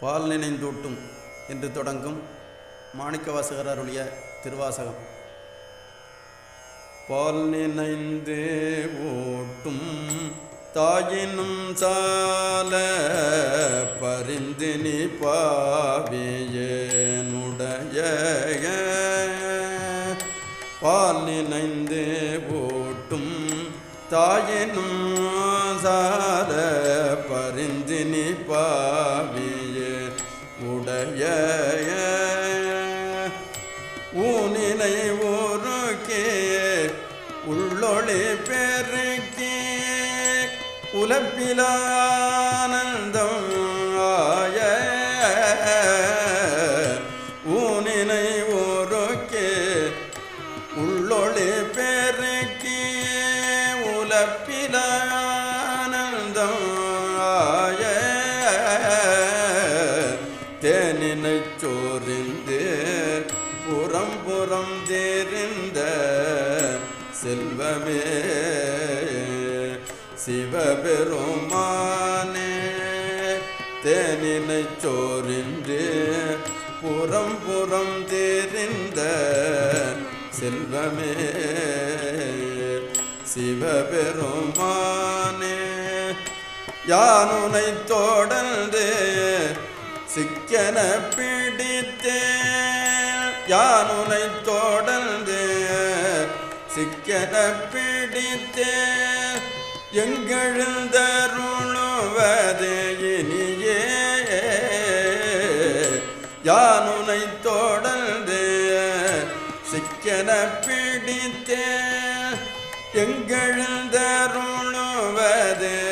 பால் நினைந்தூட்டும் என்று தொடங்கும் மாணிக்கவாசகர் அருளிய திருவாசகம். பால் நினைந்து ஓட்டும் தாயினும் சால பரிந்து நீ பாவியனுடைய பால் நினைந்து ஓட்டும் தாயினும் சால பரிந்து நீ பாவிய உடைய ஊனினை ஊருக்கே உள்ளொளி பெருக்கே. உலப்பிலானந்தம் ஆய ஊனினை ஊருக்கே உள்ளொளி பெருக்கே. உலப்பிலானந்தம் தேனினை சோறிந்து புறம் புறம் தெரிந்த செல்வமே சிவபெருமானே தேனினை சோரின்று புறம் புறம் தெரிந்த செல்வமே சிவபெருமானே. யானுனை தொடர்ந்து சிக்கன பிடித்தேன். யானுனை தொடர்ந்து சிக்கன பிடித்தேன். எங்கெழுந்தருளுவது இனியே. யானுனை தொடர்ந்து சிக்கன பிடித்தேன். எங்கெழுந்தருளுவது